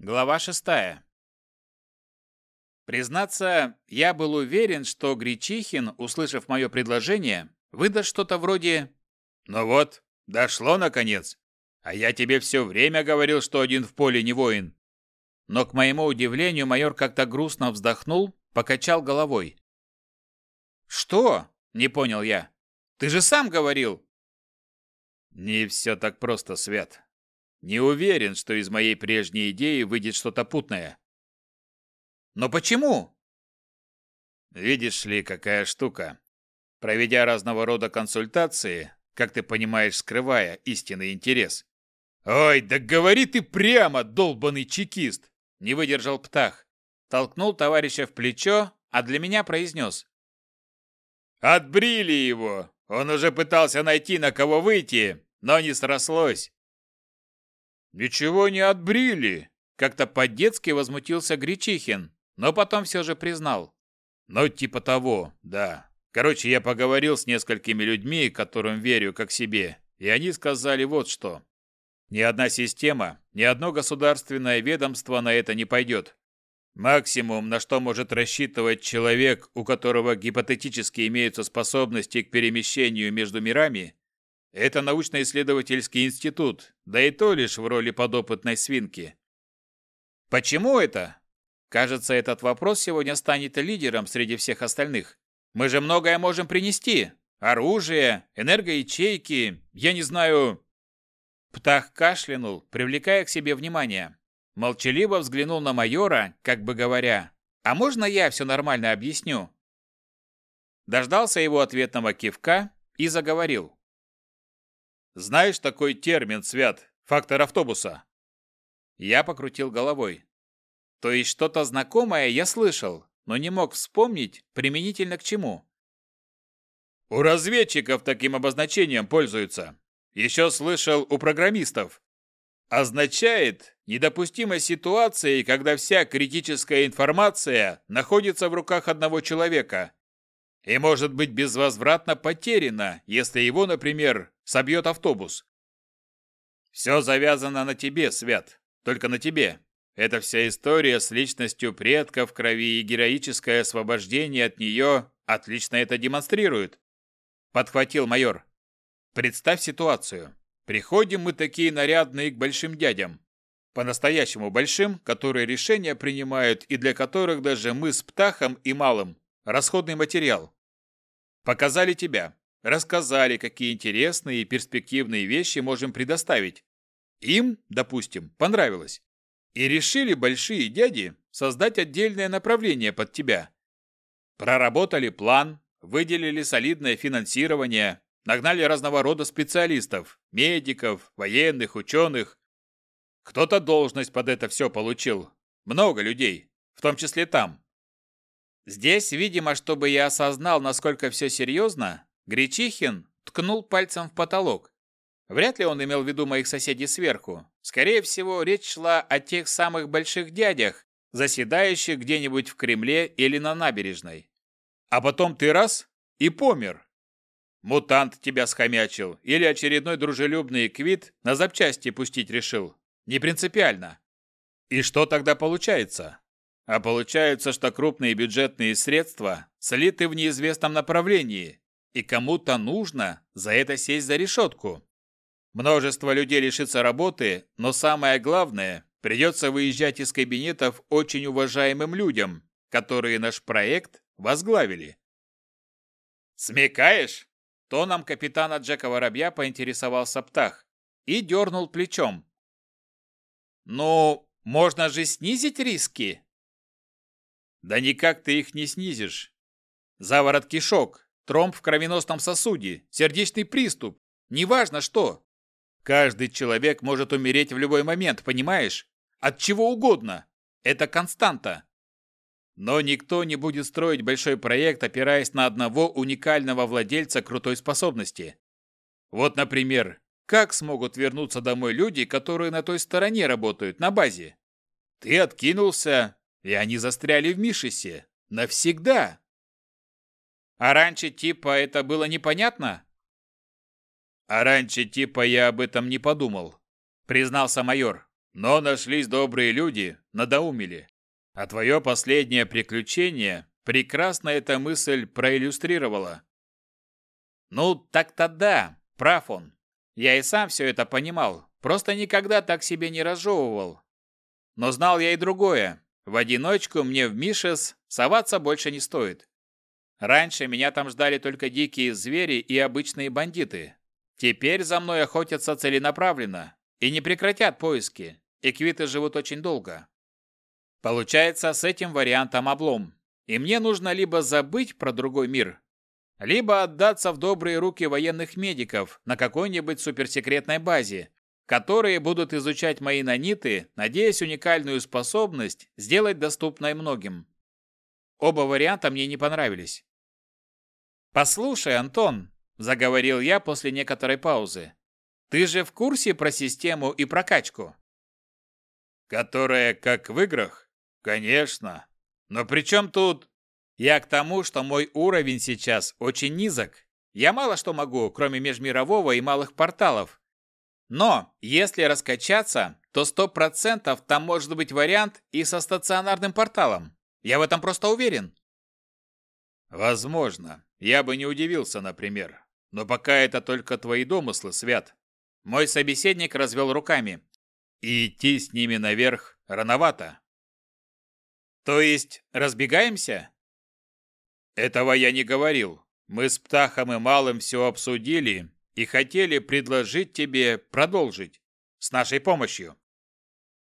Глава шестая. Признаться, я был уверен, что Гречихин, услышав мое предложение, выдаст что-то вроде «Ну вот, дошло наконец, а я тебе все время говорил, что один в поле не воин». Но, к моему удивлению, майор как-то грустно вздохнул, покачал головой. «Что?» – не понял я. «Ты же сам говорил!» «Не все так просто, Свет. Не уверен, что из моей прежней идеи выйдет что-то путное. Но почему? Видишь ли, какая штука. Проведя разного рода консультации, как ты понимаешь, скрывая истинный интерес. Ой, да говори ты прямо, долбанный чекист! Не выдержал Птах. Толкнул товарища в плечо, а для меня произнес. Отбрили его! Он уже пытался найти, на кого выйти, но не срослось. «Ничего не отбрили!» Как-то по-детски возмутился Гречихин, но потом все же признал. «Ну, типа того, да. Короче, я поговорил с несколькими людьми, которым верю как себе, и они сказали вот что. Ни одна система, ни одно государственное ведомство на это не пойдет. Максимум, на что может рассчитывать человек, у которого гипотетически имеются способности к перемещению между мирами, это научно-исследовательский институт, да и то лишь в роли подопытной свинки. Почему это? Кажется, этот вопрос сегодня станет лидером среди всех остальных. Мы же многое можем принести. Оружие, энергоячейки, я не знаю... Птах кашлянул, привлекая к себе внимание. Молчаливо взглянул на майора, как бы говоря, «А можно я все нормально объясню?» Дождался его ответного кивка и заговорил. Знаешь такой термин, Свят? Фактор автобуса?» Я покрутил головой. То есть что-то знакомое я слышал, но не мог вспомнить, применительно к чему. У разведчиков таким обозначением пользуются. Еще слышал у программистов. Означает недопустимой ситуации, когда вся критическая информация находится в руках одного человека и может быть безвозвратно потеряна, если его, например, собьет автобус. Все завязано на тебе, Свят, только на тебе. Эта вся история с личностью предков, крови и героическое освобождение от нее отлично это демонстрирует. Подхватил майор. Представь ситуацию. Приходим мы такие нарядные к большим дядям. По-настоящему большим, которые решения принимают и для которых даже мы с Птахом и Малым – расходный материал. Показали тебя, рассказали, какие интересные и перспективные вещи можем предоставить. Им, допустим, понравилось. И решили большие дяди создать отдельное направление под тебя. Проработали план, выделили солидное финансирование, нагнали разного рода специалистов, медиков, военных, ученых. Кто-то должность под это все получил. Много людей, в том числе там. Здесь, видимо, чтобы я осознал, насколько все серьезно, Гречихин ткнул пальцем в потолок. Вряд ли он имел в виду моих соседей сверху. Скорее всего, речь шла о тех самых больших дядях, заседающих где-нибудь в Кремле или на набережной. А потом ты раз и помер. Мутант тебя схомячил или очередной дружелюбный квит на запчасти пустить решил. Не принципиально. И что тогда получается? А получается, что крупные бюджетные средства слиты в неизвестном направлении, и кому-то нужно за это сесть за решетку. Множество людей лишится работы, но самое главное, придется выезжать из кабинетов очень уважаемым людям, которые наш проект возглавили. «Смекаешь?» Тоном капитана Джека Воробья поинтересовался Птах и дернул плечом. «Ну, можно же снизить риски?» «Да никак ты их не снизишь. Заворот кишок, Тромб в кровеносном сосуде, сердечный приступ, неважно что. Каждый человек может умереть в любой момент, понимаешь? От чего угодно. Это константа. Но никто не будет строить большой проект, опираясь на одного уникального владельца крутой способности. Вот, например, как смогут вернуться домой люди, которые на той стороне работают, на базе? Ты откинулся, и они застряли в Мишесе. Навсегда. А раньше типа это было непонятно? А раньше типа я об этом не подумал, признался майор. Но нашлись добрые люди, надоумили. А твое последнее приключение прекрасно эта мысль проиллюстрировала. Ну, так-то да, прав он. Я и сам все это понимал, просто никогда так себе не разжевывал. Но знал я и другое. В одиночку мне в Мишес соваться больше не стоит. Раньше меня там ждали только дикие звери и обычные бандиты. Теперь за мной охотятся целенаправленно и не прекратят поиски. Эквиты живут очень долго. Получается, с этим вариантом облом. И мне нужно либо забыть про другой мир, либо отдаться в добрые руки военных медиков на какой-нибудь суперсекретной базе, которые будут изучать мои наниты, надеясь уникальную способность сделать доступной многим. Оба варианта мне не понравились. «Послушай, Антон», – заговорил я после некоторой паузы, – «ты же в курсе про систему и прокачку?» «Которая как в играх? Конечно. Но при чем тут...» «Я к тому, что мой уровень сейчас очень низок. Я мало что могу, кроме межмирового и малых порталов. Но, если раскачаться, то сто процентов там может быть вариант и со стационарным порталом. Я в этом просто уверен». «Возможно. Я бы не удивился, например. Но пока это только твои домыслы, Свят. Мой собеседник развел руками. И идти с ними наверх рановато. То есть разбегаемся? Этого я не говорил. Мы с Птахом и Малым все обсудили и хотели предложить тебе продолжить. С нашей помощью.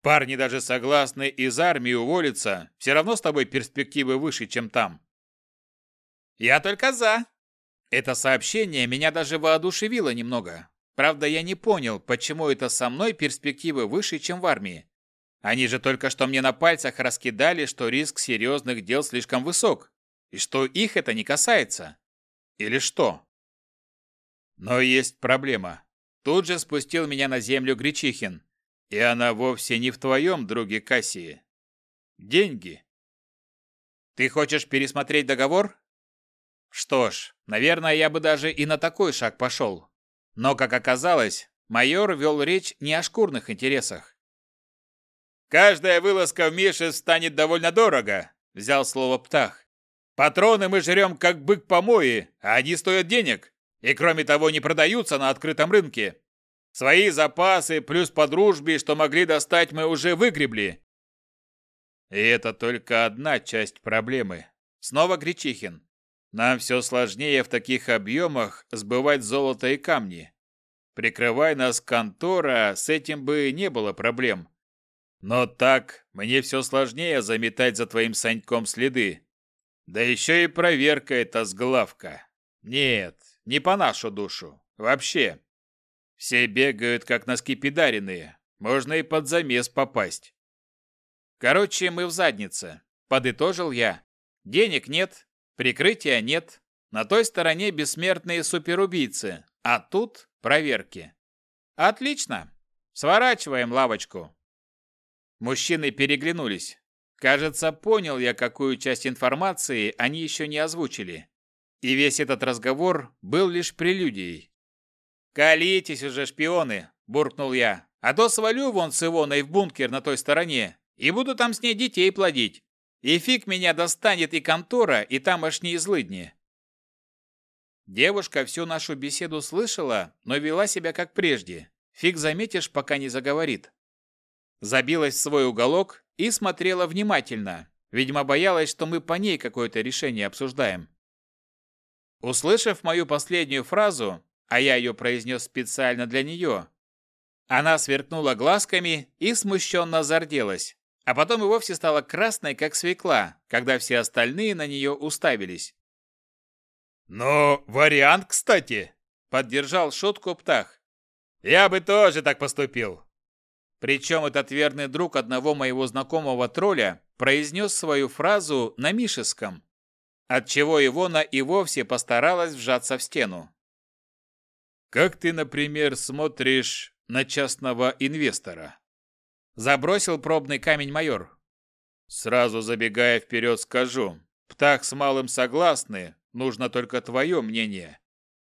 Парни даже согласны из армии уволиться, все равно с тобой перспективы выше, чем там. Я только за. Это сообщение меня даже воодушевило немного. Правда, я не понял, почему это со мной перспективы выше, чем в армии. Они же только что мне на пальцах раскидали, что риск серьезных дел слишком высок, и что их это не касается. Или что? Но есть проблема. Тут же спустил меня на землю Гречихин. И она вовсе не в твоем друге Кассии. Деньги. Ты хочешь пересмотреть договор? Что ж, наверное, я бы даже и на такой шаг пошел. Но, как оказалось, майор вел речь не о шкурных интересах. «Каждая вылазка в Мишес станет довольно дорого», — взял слово Птах. «Патроны мы жрем как бык помои, а они стоят денег. И кроме того не продаются на открытом рынке. Свои запасы плюс по дружбе, что могли достать, мы уже выгребли». «И это только одна часть проблемы», — снова Гречихин. Нам все сложнее в таких объемах сбывать золото и камни. Прикрывай нас контора, с этим бы не было проблем. Но так мне все сложнее заметать за твоим Саньком следы. Да еще и проверка эта сглавка. Нет, не по нашу душу. Вообще. Все бегают, как на скипидаренные. Можно и под замес попасть. Короче, мы в заднице. Подытожил я. Денег нет, Прикрытия нет. На той стороне бессмертные суперубийцы, а тут проверки. Отлично. Сворачиваем лавочку. Мужчины переглянулись. Кажется, понял я, какую часть информации они еще не озвучили. И весь этот разговор был лишь прелюдией. «Колитесь уже, шпионы!» – буркнул я. «А то свалю вон с Ивоной в бункер на той стороне и буду там с ней детей плодить. И фиг меня достанет и контора, и тамошние злыдни. Девушка всю нашу беседу слышала, но вела себя как прежде. Фиг заметишь, пока не заговорит. Забилась в свой уголок и смотрела внимательно. Видимо, боялась, что мы по ней какое-то решение обсуждаем. Услышав мою последнюю фразу, а я ее произнес специально для нее, она сверкнула глазками и смущенно зарделась. А потом и вовсе стала красной, как свекла, когда все остальные на нее уставились. «Ну, вариант, кстати!» – поддержал шутку Птах. «Я бы тоже так поступил!» Причем этот верный друг одного моего знакомого тролля произнес свою фразу на мишеском, отчего Ивона и вовсе постаралась вжаться в стену. «Как ты, например, смотришь на частного инвестора?» Забросил пробный камень майор. Сразу забегая вперед скажу. Птах с малым согласны, нужно только твое мнение.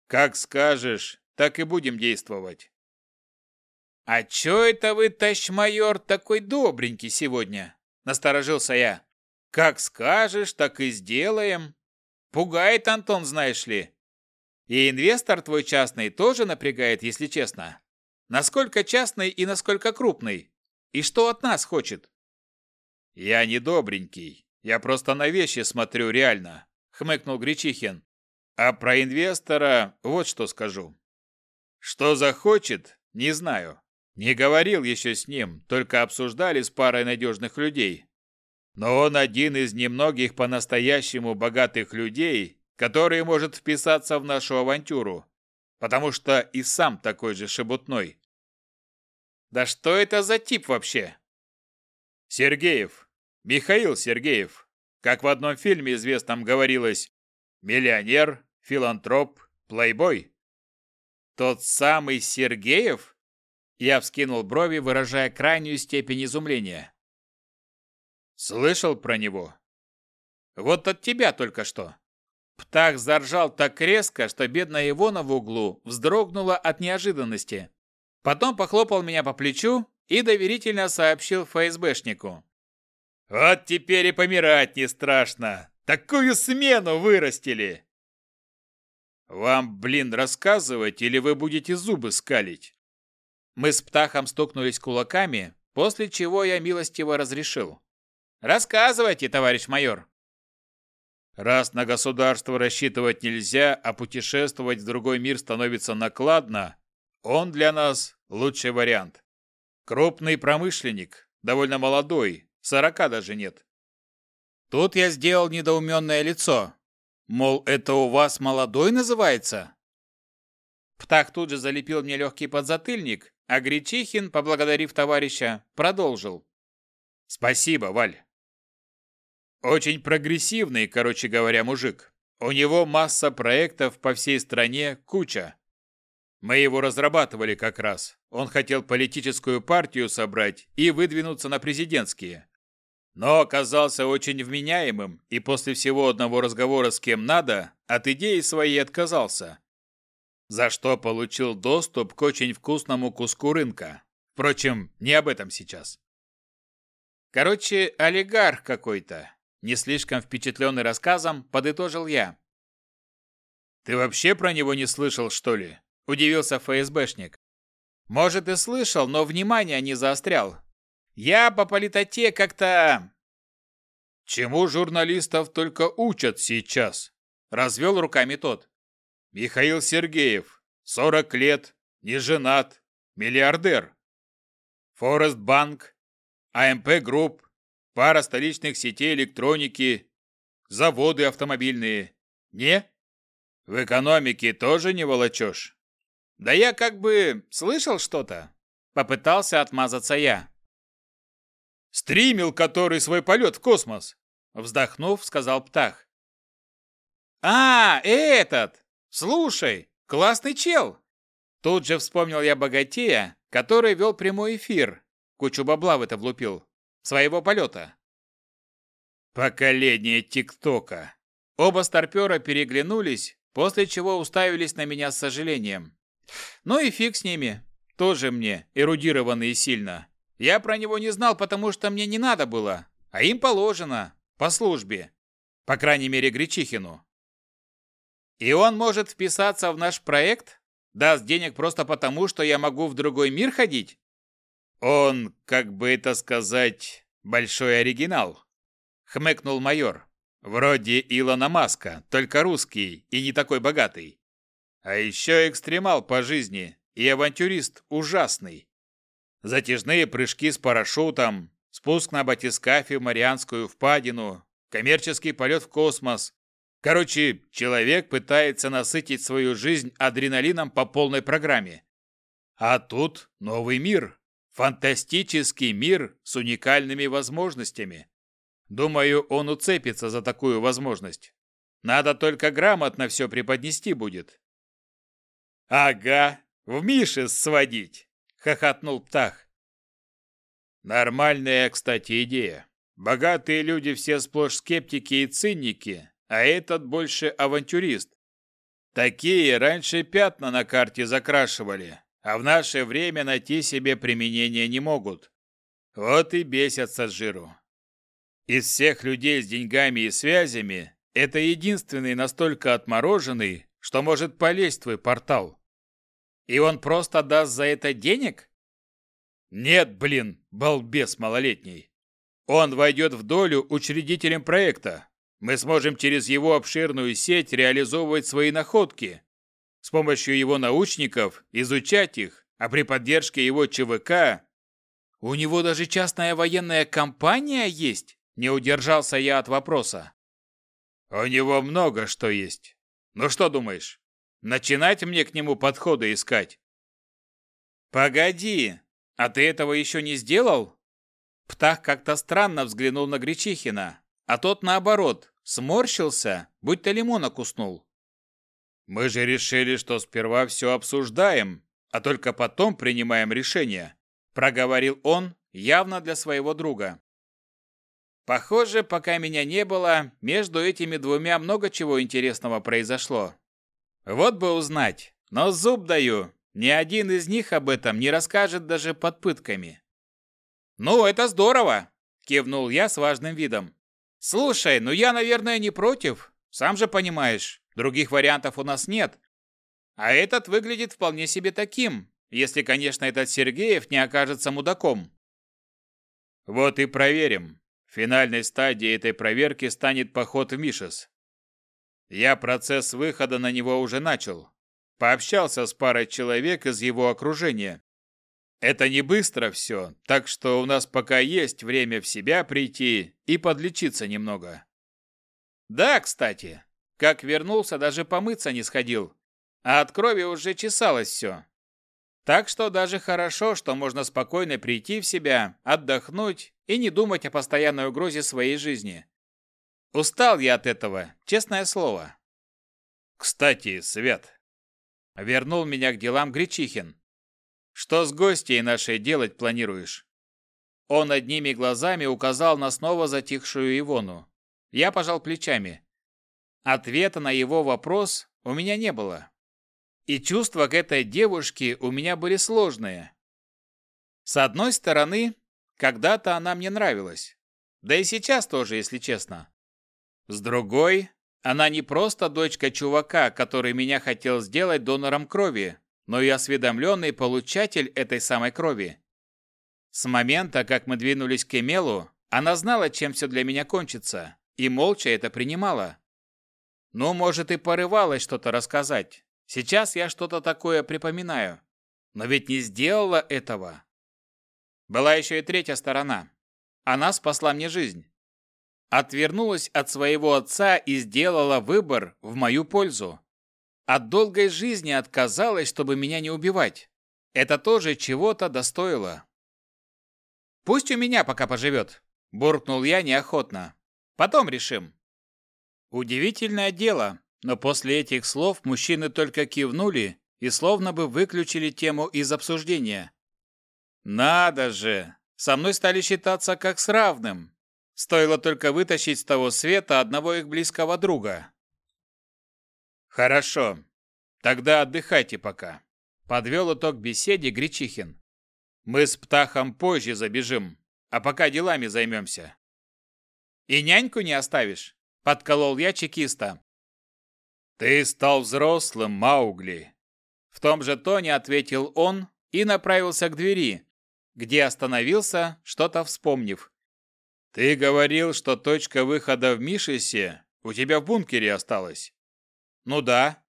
Как скажешь, так и будем действовать. «А чё это вы, тащ-майор, такой добренький сегодня?» – насторожился я. «Как скажешь, так и сделаем. Пугает Антон, знаешь ли. И инвестор твой частный тоже напрягает, если честно. Насколько частный и насколько крупный? И что от нас хочет?» «Я не добренький. Я просто на вещи смотрю реально», – хмыкнул Гречихин. «А про инвестора вот что скажу. Что захочет, не знаю. Не говорил еще с ним, только обсуждали с парой надежных людей. Но он один из немногих по-настоящему богатых людей, который может вписаться в нашу авантюру, потому что и сам такой же шебутной. Да что это за тип вообще? Сергеев. Михаил Сергеев. Как в одном фильме известном говорилось, миллионер, филантроп, плейбой. Тот самый Сергеев? Я вскинул брови, выражая крайнюю степень изумления. Слышал про него? Вот от тебя только что. Птах заржал так резко, что бедная Ивона в углу вздрогнула от неожиданности. Потом похлопал меня по плечу и доверительно сообщил ФСБшнику. «Вот теперь и помирать не страшно! Такую смену вырастили!» «Вам, блин, рассказывать или вы будете зубы скалить?» Мы с Птахом стукнулись кулаками, после чего я милостиво разрешил. «Рассказывайте, товарищ майор!» Раз на государство рассчитывать нельзя, а путешествовать в другой мир становится накладно, он для нас лучший вариант. Крупный промышленник, довольно молодой, сорока даже нет. Тут я сделал недоуменное лицо. Мол, это у вас молодой называется? Птах тут же залепил мне легкий подзатыльник, а Гречихин, поблагодарив товарища, продолжил. «Спасибо, Валь. Очень прогрессивный, короче говоря, мужик. У него масса проектов по всей стране, куча. Мы его разрабатывали как раз. Он хотел политическую партию собрать и выдвинуться на президентские. Но оказался очень вменяемым и после всего одного разговора с кем надо от идеи своей отказался за что получил доступ к очень вкусному куску рынка. Впрочем, не об этом сейчас. Короче, олигарх какой-то. Не слишком впечатленный рассказом, подытожил я. «Ты вообще про него не слышал, что ли?» – удивился ФСБшник. «Может, и слышал, но внимания не заострял. Я по политоте как-то...» «Чему журналистов только учат сейчас?» – развел руками тот. Михаил Сергеев, 40 лет, не женат, миллиардер. Форест Банк, АМП Групп, пара столичных сетей электроники, заводы автомобильные. Не? В экономике тоже не волочешь? Да я как бы слышал что-то. Попытался отмазаться я. Стримил который свой полет в космос. Вздохнув, сказал Птах. «А, этот! «Слушай, классный чел!» Тут же вспомнил я богатея, который вел прямой эфир. Кучу бабла в это влупил. Своего полета. Поколение ТикТока. Оба старпера переглянулись, после чего уставились на меня с сожалением. Ну и фиг с ними. Тоже мне, эрудированные сильно. Я про него не знал, потому что мне не надо было. А им положено. По службе. По крайней мере, Гречихину. И он может вписаться в наш проект? Даст денег просто потому, что я могу в другой мир ходить? Он, как бы это сказать, большой оригинал. Хмыкнул майор. Вроде Илона Маска, только русский и не такой богатый. А еще экстремал по жизни и авантюрист ужасный. Затяжные прыжки с парашютом, спуск на батискафе в Марианскую впадину, коммерческий полет в космос, Короче, человек пытается насытить свою жизнь адреналином по полной программе. А тут новый мир. Фантастический мир с уникальными возможностями. Думаю, он уцепится за такую возможность. Надо только грамотно все преподнести будет. Ага, в Мише сводить, хохотнул Птах. Нормальная, кстати, идея. Богатые люди все сплошь скептики и циники, а этот больше авантюрист. Такие раньше пятна на карте закрашивали, а в наше время найти себе применение не могут. Вот и бесятся с жиру. Из всех людей с деньгами и связями это единственный настолько отмороженный, что может полезть в твой портал. И он просто даст за это денег? Нет, блин, балбес малолетний. Он войдет в долю учредителем проекта. Мы сможем через его обширную сеть реализовывать свои находки. С помощью его научников изучать их, а при поддержке его ЧВК... У него даже частная военная компания есть? Не удержался я от вопроса. У него много что есть. Ну что думаешь, начинать мне к нему подходы искать? Погоди, а ты этого еще не сделал? Птах как-то странно взглянул на Гречихина, а тот наоборот, сморщился, будто лимона куснул. Мы же решили, что сперва все обсуждаем, а только потом принимаем решение, проговорил он, явно для своего друга. Похоже, пока меня не было, между этими двумя много чего интересного произошло. Вот бы узнать, но зуб даю, ни один из них об этом не расскажет даже под пытками. «Ну, это здорово!» – кивнул я с важным видом. «Слушай, ну я, наверное, не против. Сам же понимаешь, других вариантов у нас нет. А этот выглядит вполне себе таким, если, конечно, этот Сергеев не окажется мудаком». «Вот и проверим», Финальной стадией этой проверки станет поход в Мишес. Я процесс выхода на него уже начал. Пообщался с парой человек из его окружения. Это не быстро все, так что у нас пока есть время в себя прийти и подлечиться немного. Да, кстати, как вернулся, даже помыться не сходил, а от крови уже чесалось все. Так что даже хорошо, что можно спокойно прийти в себя, отдохнуть и не думать о постоянной угрозе своей жизни. Устал я от этого, честное слово. Кстати, Свет, вернул меня к делам Гречихин. Что с гостьей нашей делать планируешь? Он одними глазами указал на снова затихшую Ивону. Я пожал плечами. Ответа на его вопрос у меня не было. И чувства к этой девушке у меня были сложные. С одной стороны, когда-то она мне нравилась. Да и сейчас тоже, если честно. С другой, она не просто дочка чувака, который меня хотел сделать донором крови, но и осведомленный получатель этой самой крови. С момента, как мы двинулись к Эмелу, она знала, чем все для меня кончится, и молча это принимала. Ну, может, и порывалась что-то рассказать. Сейчас я что-то такое припоминаю. Но ведь не сделала этого. Была еще и третья сторона. Она спасла мне жизнь. Отвернулась от своего отца и сделала выбор в мою пользу. От долгой жизни отказалась, чтобы меня не убивать. Это тоже чего-то достоило. «Пусть у меня пока поживет», – буркнул я неохотно. «Потом решим». Удивительное дело, но после этих слов мужчины только кивнули и словно бы выключили тему из обсуждения. Надо же! Со мной стали считаться как с равным. Стоило только вытащить с того света одного их близкого друга. Хорошо. Тогда отдыхайте пока. Подвел итог беседе Гречихин. Мы с Птахом позже забежим, а пока делами займемся. И няньку не оставишь? Подколол я чекиста. Ты стал взрослым, Маугли. В том же тоне ответил он и направился к двери, где остановился, что-то вспомнив. «Ты говорил, что точка выхода в Мишесе у тебя в бункере осталась?» «Ну да».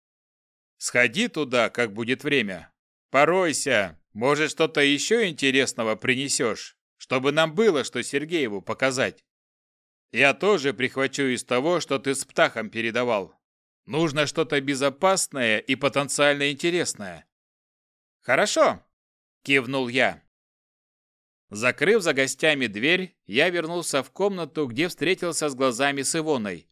«Сходи туда, как будет время. Поройся, может, что-то еще интересного принесешь, чтобы нам было, что Сергееву показать. Я тоже прихвачу из того, что ты с Птахом передавал. Нужно что-то безопасное и потенциально интересное». «Хорошо», – кивнул я. Закрыв за гостями дверь, я вернулся в комнату, где встретился с глазами с Ивоной.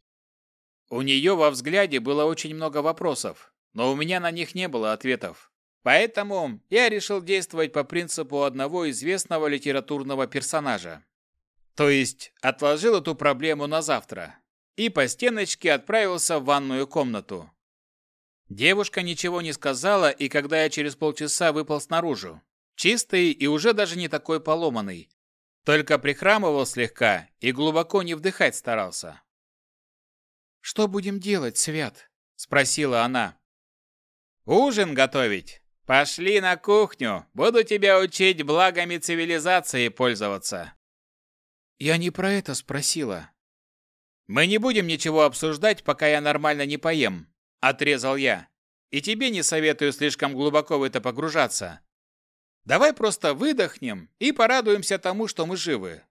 У нее во взгляде было очень много вопросов, но у меня на них не было ответов. Поэтому я решил действовать по принципу одного известного литературного персонажа. То есть отложил эту проблему на завтра и по стеночке отправился в ванную комнату. Девушка ничего не сказала, и когда я через полчаса выпал снаружи, чистый и уже даже не такой поломанный, только прихрамывал слегка и глубоко не вдыхать старался. «Что будем делать, Свят?» – спросила она. «Ужин готовить. Пошли на кухню, буду тебя учить благами цивилизации пользоваться». «Я не про это спросила». «Мы не будем ничего обсуждать, пока я нормально не поем», – отрезал я. «И тебе не советую слишком глубоко в это погружаться. Давай просто выдохнем и порадуемся тому, что мы живы.